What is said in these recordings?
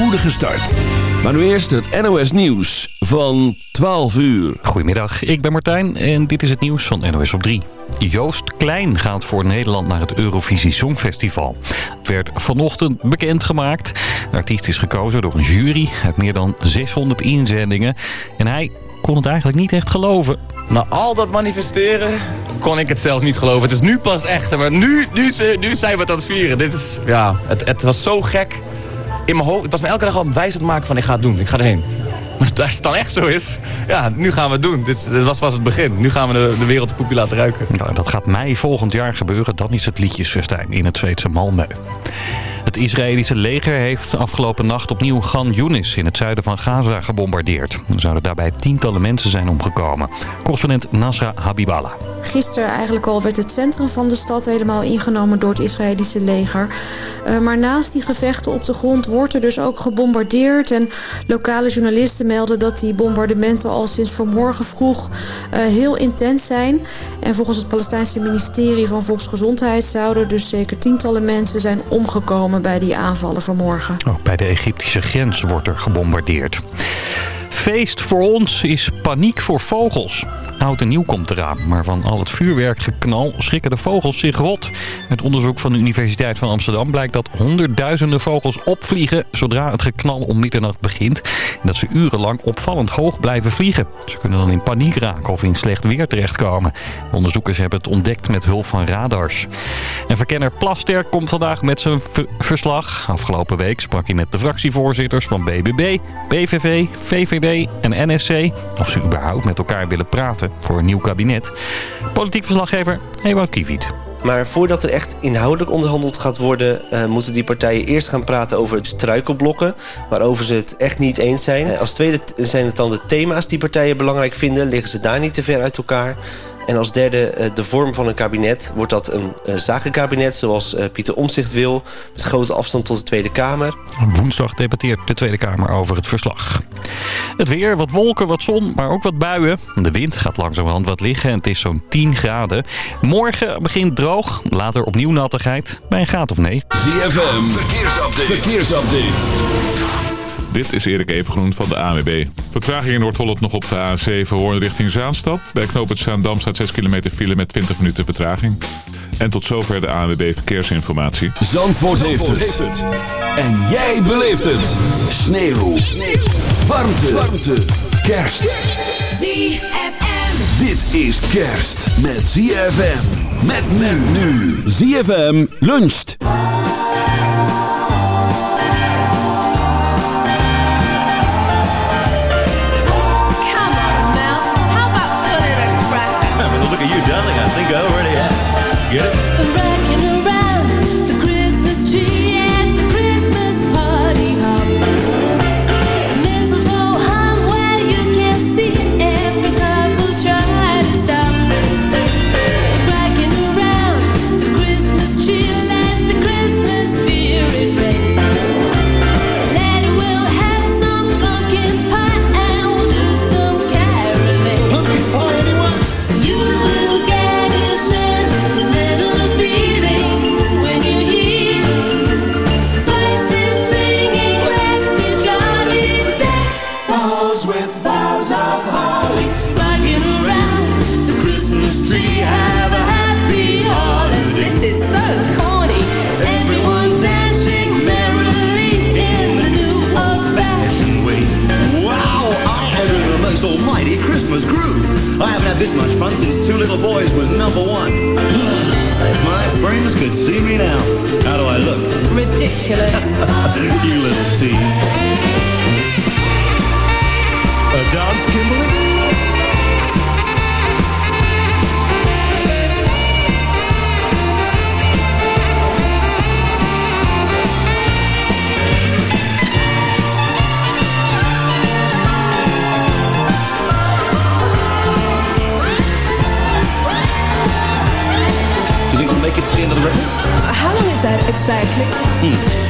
spoedige start. Maar nu eerst het NOS Nieuws van 12 uur. Goedemiddag, ik ben Martijn en dit is het nieuws van NOS op 3. Joost Klein gaat voor Nederland naar het Eurovisie Songfestival. Het werd vanochtend bekendgemaakt. De artiest is gekozen door een jury uit meer dan 600 inzendingen. En hij kon het eigenlijk niet echt geloven. Na al dat manifesteren kon ik het zelfs niet geloven. Het is nu pas echt. Maar nu, nu, nu zijn we het aan het vieren. Dit is, ja, het, het was zo gek. In mijn hoofd, het was me elke dag al wijs aan het maken van ik ga het doen. Ik ga erheen. Maar als het dan echt zo is, ja, nu gaan we het doen. Dit, dit was het begin. Nu gaan we de, de wereld de poepie laten ruiken. Nou, dat gaat mei volgend jaar gebeuren. Dan is het liedjesfestijn in het Zweedse Malmö. Het Israëlische leger heeft afgelopen nacht opnieuw Gan Yunis in het zuiden van Gaza gebombardeerd. Er zouden daarbij tientallen mensen zijn omgekomen. Correspondent Nasra Habiballah. Gisteren eigenlijk al werd het centrum van de stad helemaal ingenomen door het Israëlische leger. Uh, maar naast die gevechten op de grond wordt er dus ook gebombardeerd. En lokale journalisten melden dat die bombardementen al sinds vanmorgen vroeg uh, heel intens zijn. En volgens het Palestijnse ministerie van Volksgezondheid zouden dus zeker tientallen mensen zijn omgekomen bij die aanvallen vanmorgen. Ook bij de Egyptische grens wordt er gebombardeerd. Feest voor ons is paniek voor vogels. Oud en nieuw komt eraan, maar van al het vuurwerkgeknal schrikken de vogels zich rot. Het onderzoek van de Universiteit van Amsterdam blijkt dat honderdduizenden vogels opvliegen zodra het geknal om middernacht begint. En dat ze urenlang opvallend hoog blijven vliegen. Ze kunnen dan in paniek raken of in slecht weer terechtkomen. Onderzoekers hebben het ontdekt met hulp van radars. En verkenner Plaster komt vandaag met zijn verslag. Afgelopen week sprak hij met de fractievoorzitters van BBB, PVV, VVD en NSC. Of ze überhaupt met elkaar willen praten voor een nieuw kabinet. Politiek verslaggever Ewout Kiviet. Maar voordat er echt inhoudelijk onderhandeld gaat worden... Uh, moeten die partijen eerst gaan praten over het struikelblokken... waarover ze het echt niet eens zijn. Als tweede zijn het dan de thema's die partijen belangrijk vinden. Liggen ze daar niet te ver uit elkaar? En als derde de vorm van een kabinet. Wordt dat een zakenkabinet zoals Pieter Omtzigt wil... met grote afstand tot de Tweede Kamer. Woensdag debatteert de Tweede Kamer over het verslag. Het weer, wat wolken, wat zon, maar ook wat buien. De wind gaat langzamerhand wat liggen en het is zo'n 10 graden. Morgen begint droog, later opnieuw nattigheid, bij een graad of nee. ZFM, verkeersupdate. verkeersupdate. Dit is Erik Evengroen van de AWB. Vertraging in Noord-Holland nog op de A7 Hoorn richting Zaanstad. Bij knoop het Zaandam staat 6 kilometer file met 20 minuten vertraging. En tot zover de ANWB Verkeersinformatie. Zandvoort, heeft, het. En jij beleeft het. Sneeuw. Sneeuw. Warmte. Warmte. Kerst. ZFM. Dit is kerst met ZFM. Met men nu. ZFM luncht. Think I. Get it? you little tease. A dance, Kimberly? You think we'll make it to the end of the record? How long is that exactly? You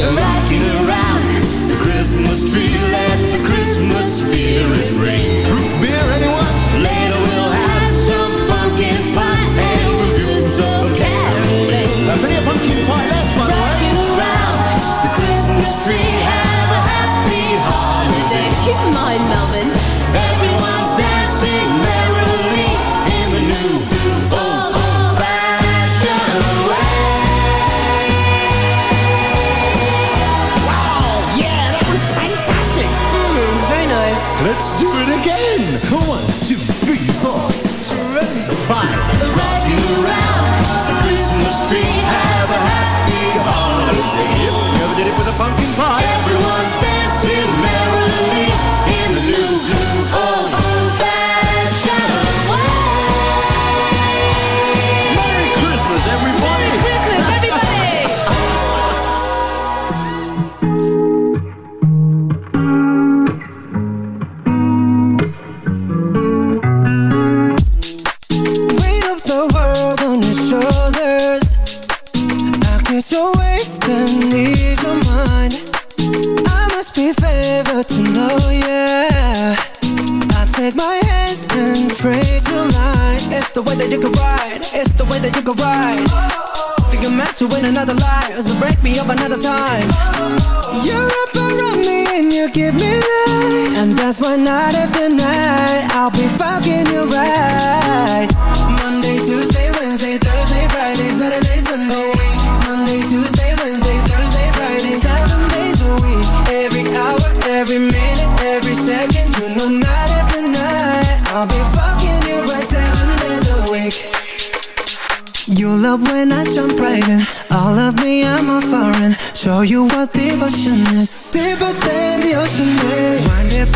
Coo. Rocking around the Christmas tree, let the Christmas spirit ring. Root beer,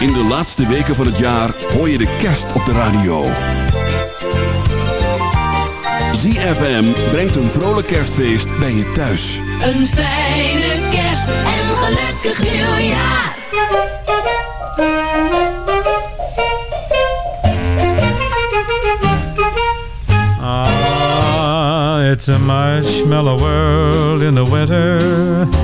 In de laatste weken van het jaar hoor je de kerst op de radio. ZFM brengt een vrolijk kerstfeest bij je thuis. Een fijne kerst en een gelukkig nieuwjaar. Ah, it's a marshmallow world in the winter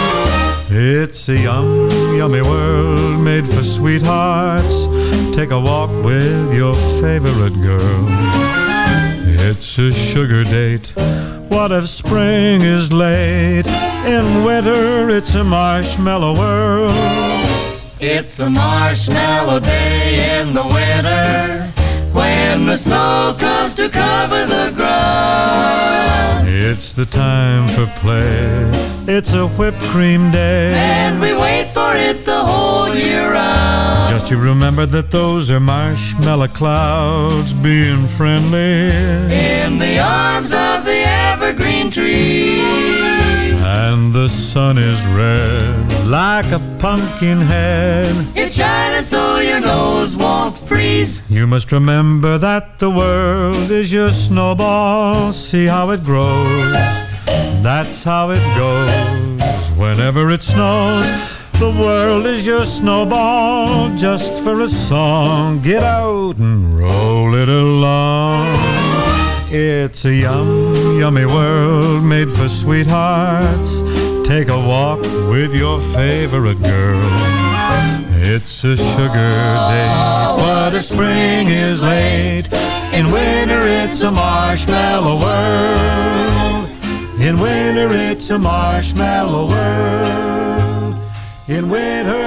It's a yum, yummy world made for sweethearts. Take a walk with your favorite girl. It's a sugar date. What if spring is late? In winter, it's a marshmallow world. It's a marshmallow day in the winter when the snow comes to cover the ground. It's the time for play. It's a whipped cream day. And we wait for it the whole year round. Just you remember that those are marshmallow clouds being friendly. In the arms of the evergreen tree. And the sun is red like a pumpkin head. It's shining so your nose won't You must remember that the world is your snowball. See how it grows. That's how it goes. Whenever it snows, the world is your snowball. Just for a song, get out and roll it along. It's a yum, yummy world made for sweethearts. Take a walk with your favorite girl. It's a sugar day, but if spring is late, in winter it's a marshmallow world. In winter it's a marshmallow world. In winter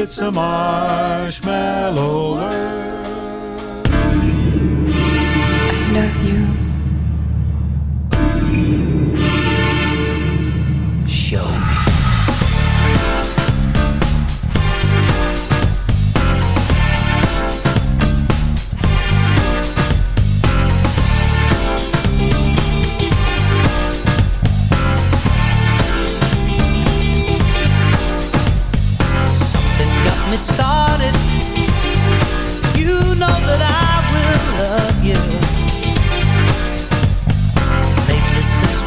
it's a marshmallow world.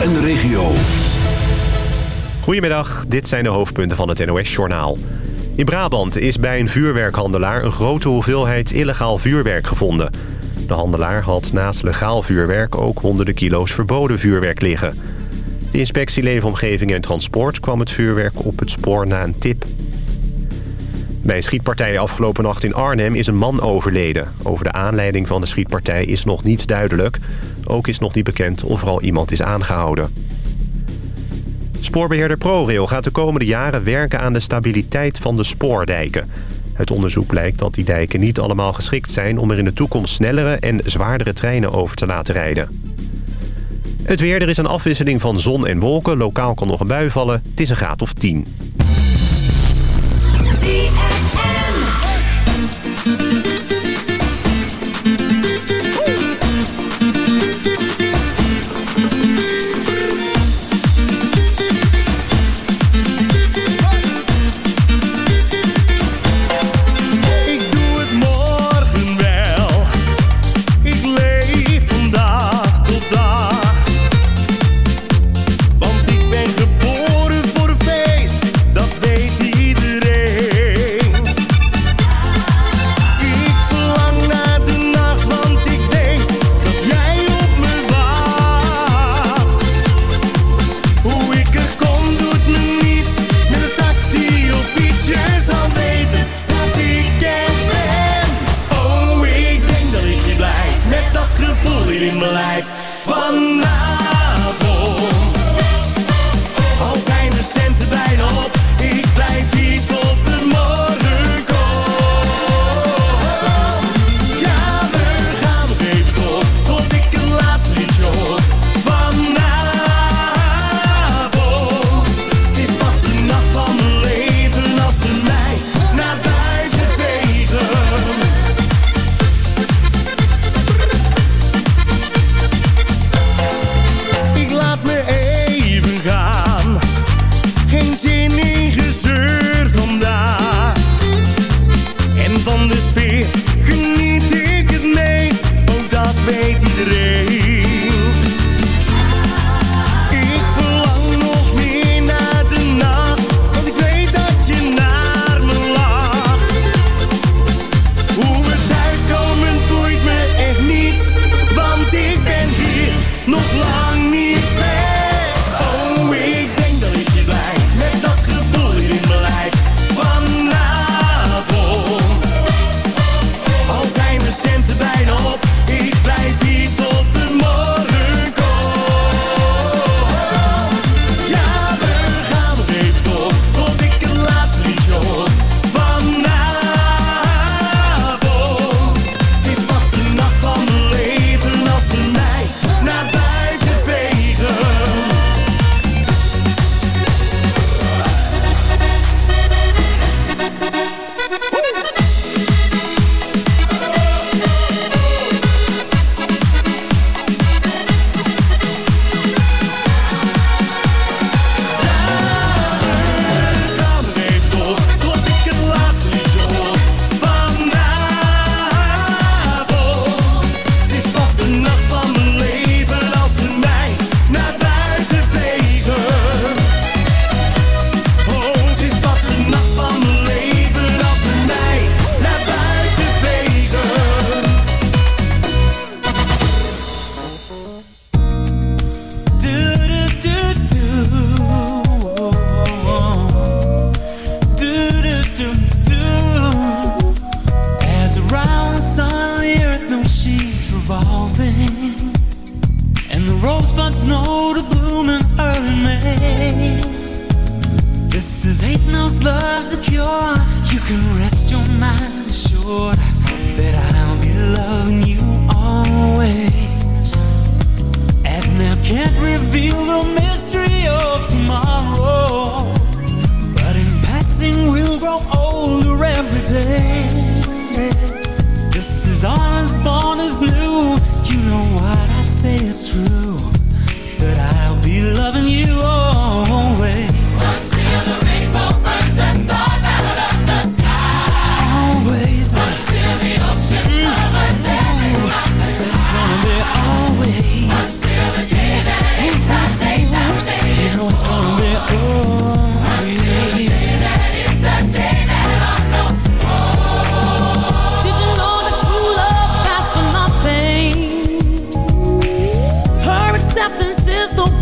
En de regio. Goedemiddag, dit zijn de hoofdpunten van het NOS-journaal. In Brabant is bij een vuurwerkhandelaar een grote hoeveelheid illegaal vuurwerk gevonden. De handelaar had naast legaal vuurwerk ook honderden kilo's verboden vuurwerk liggen. De inspectie Leefomgeving en Transport kwam het vuurwerk op het spoor na een tip bij een schietpartij afgelopen nacht in Arnhem is een man overleden. Over de aanleiding van de schietpartij is nog niets duidelijk. Ook is nog niet bekend of er al iemand is aangehouden. Spoorbeheerder ProRail gaat de komende jaren werken aan de stabiliteit van de spoordijken. Het onderzoek blijkt dat die dijken niet allemaal geschikt zijn... om er in de toekomst snellere en zwaardere treinen over te laten rijden. Het weer, er is een afwisseling van zon en wolken. Lokaal kan nog een bui vallen. Het is een graad of 10.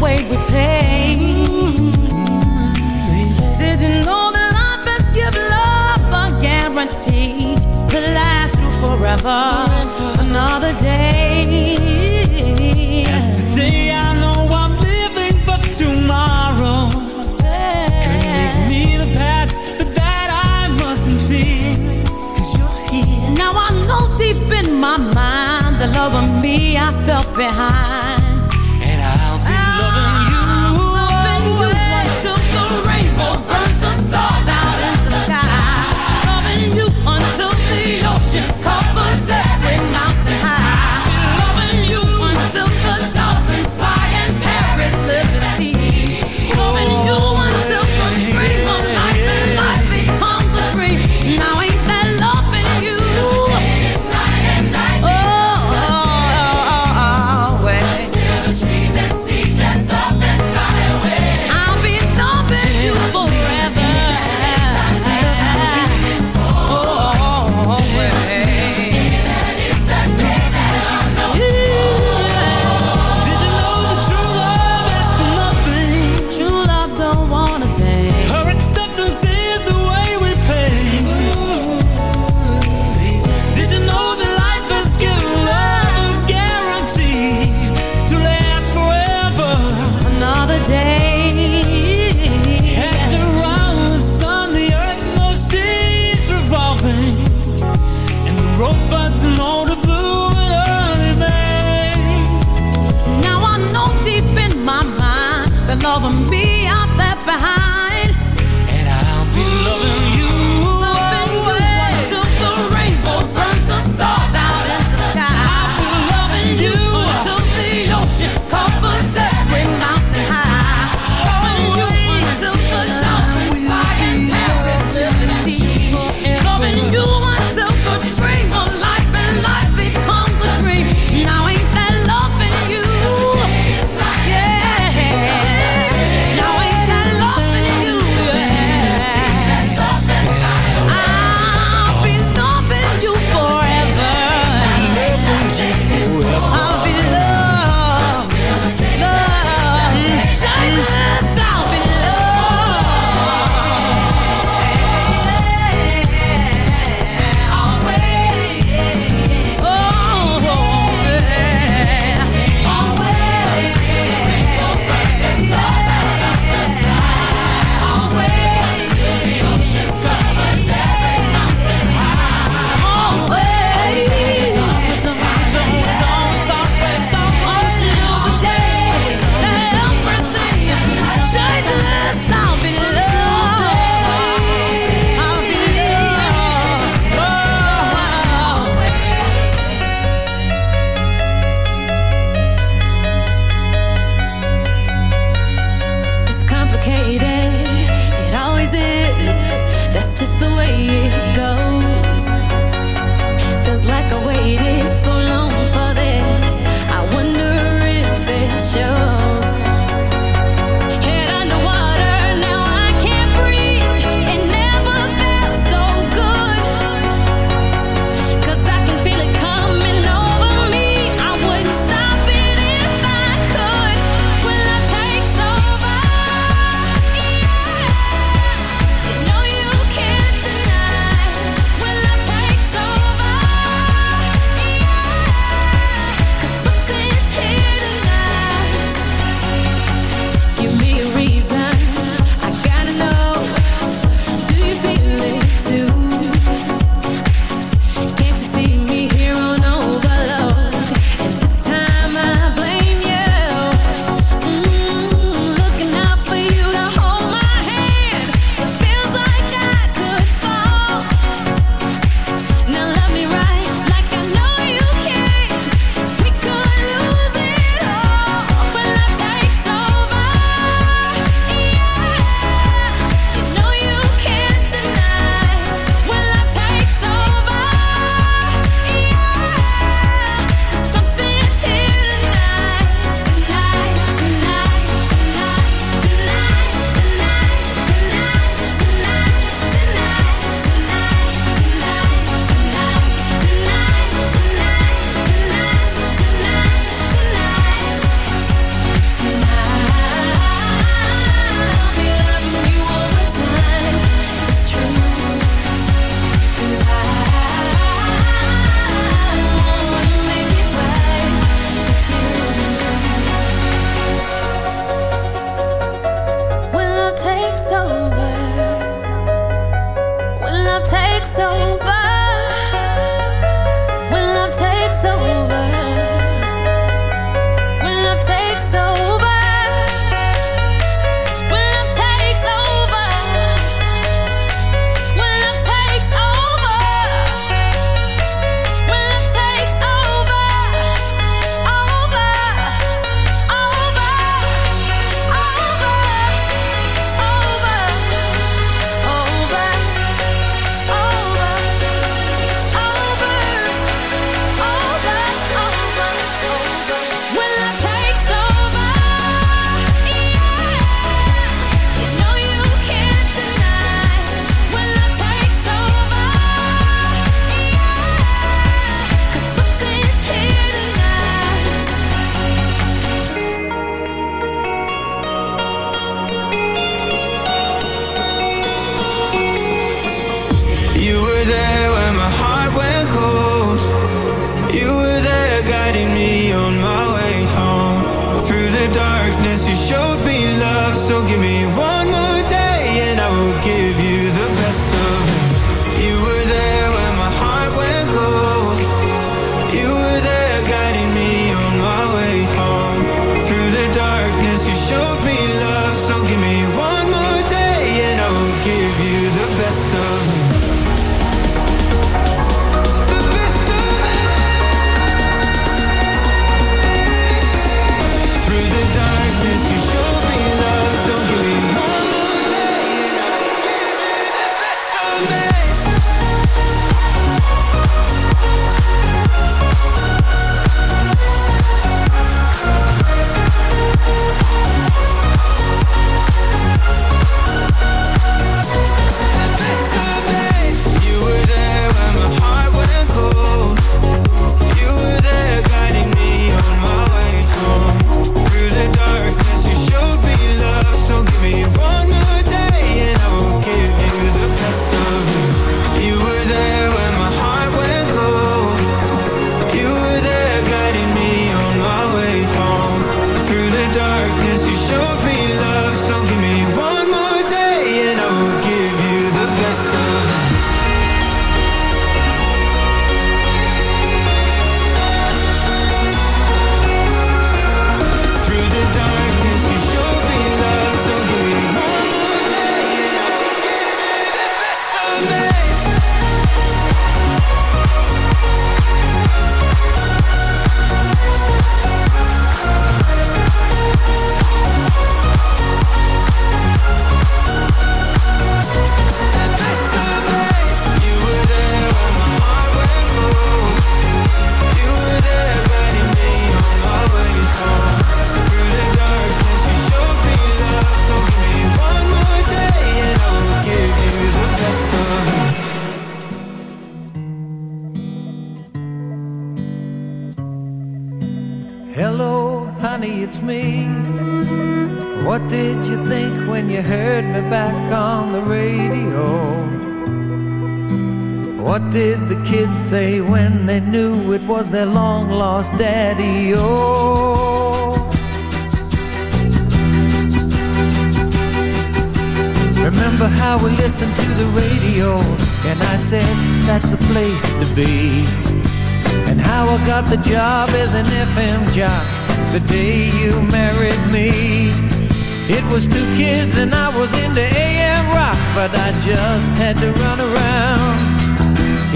Way we. Did you know that life give love a guarantee to last through forever? Another day. Yesterday I know I'm living for tomorrow. Me the past, but that I mustn't fear. You're here. Now I know deep in my mind the love of me I felt behind.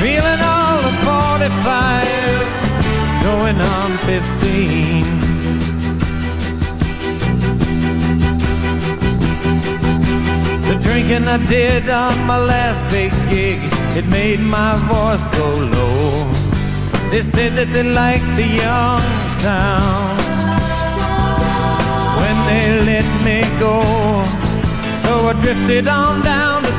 Feeling all the 45, going on 15. The drinking I did on my last big gig, it made my voice go low. They said that they liked the young sound when they let me go. So I drifted on down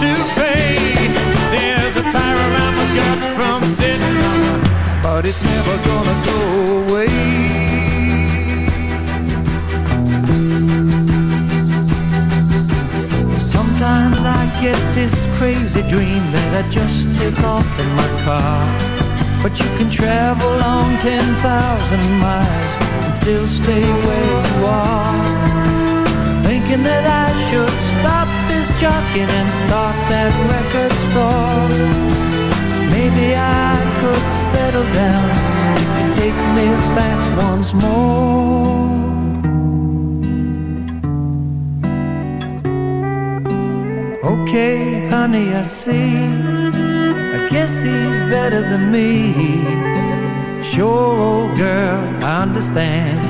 To pay. There's a tire around my gut from sitting but it's never gonna go away. Sometimes I get this crazy dream that I just take off in my car. But you can travel on 10,000 miles and still stay where you are. Thinking that I should stop this jockeying and start that record store. Maybe I could settle down if you take me back once more. Okay, honey, I see. I guess he's better than me. Sure, old girl, I understand.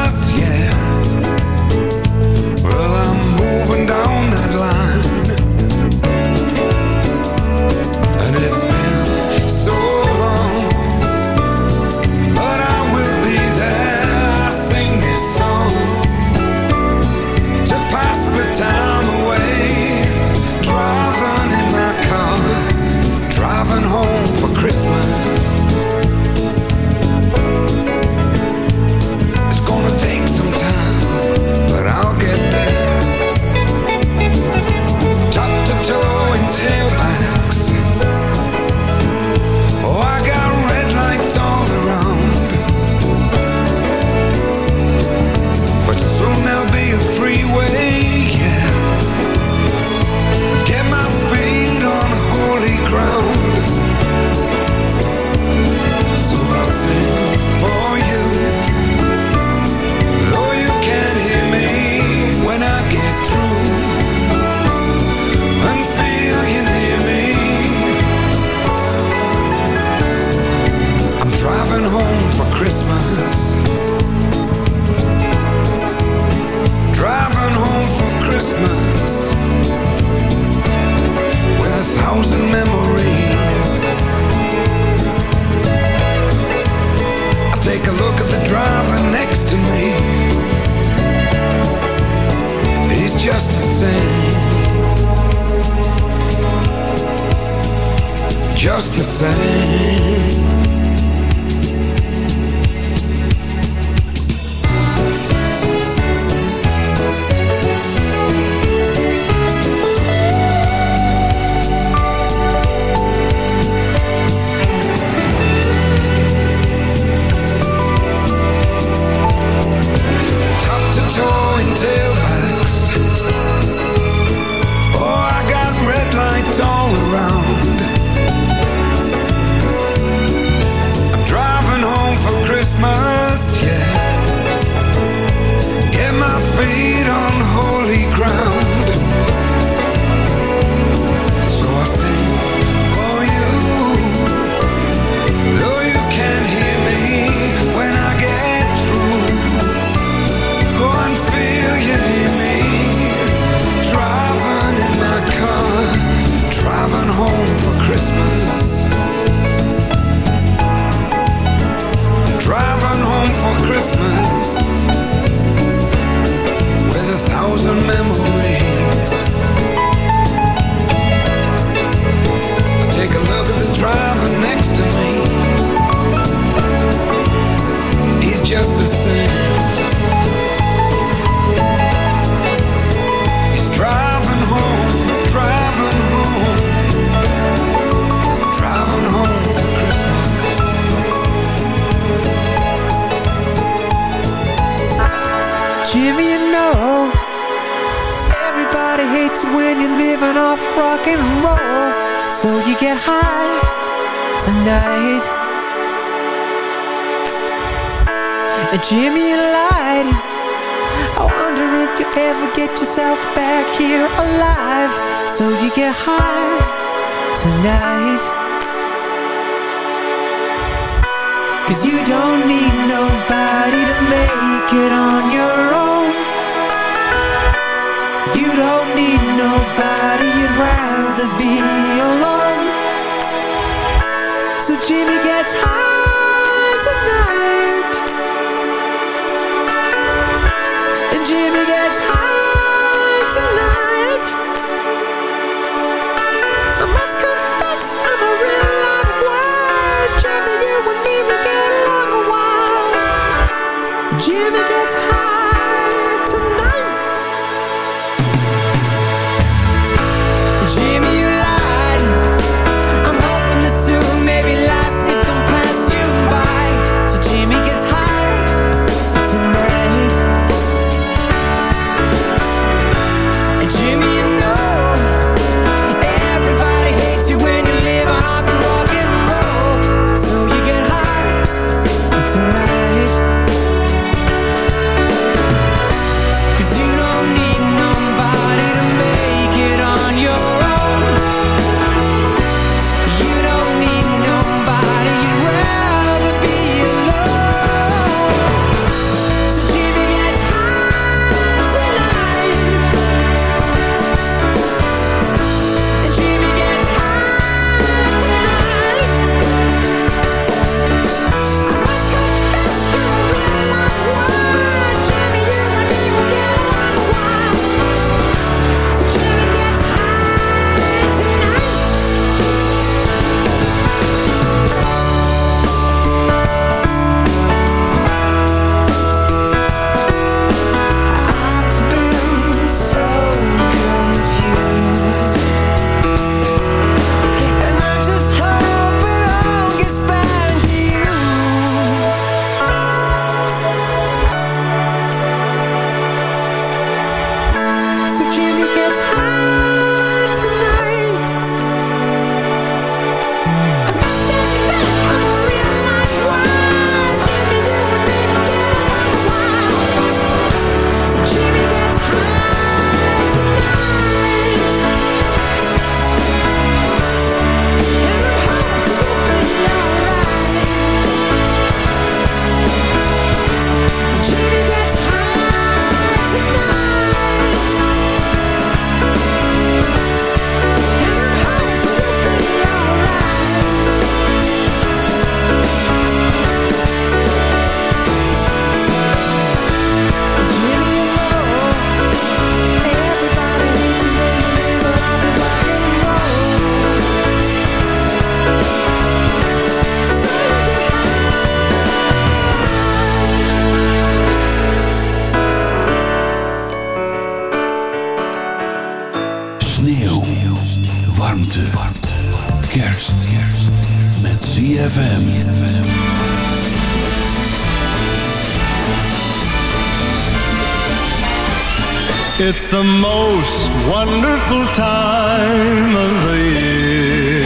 the most wonderful time of the year.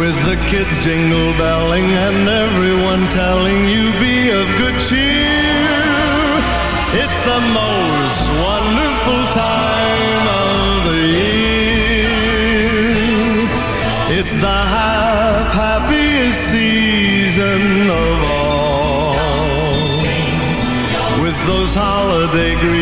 With the kids jingle belling and everyone telling you be of good cheer. It's the most wonderful time of the year. It's the happiest season of all. With those holiday greetings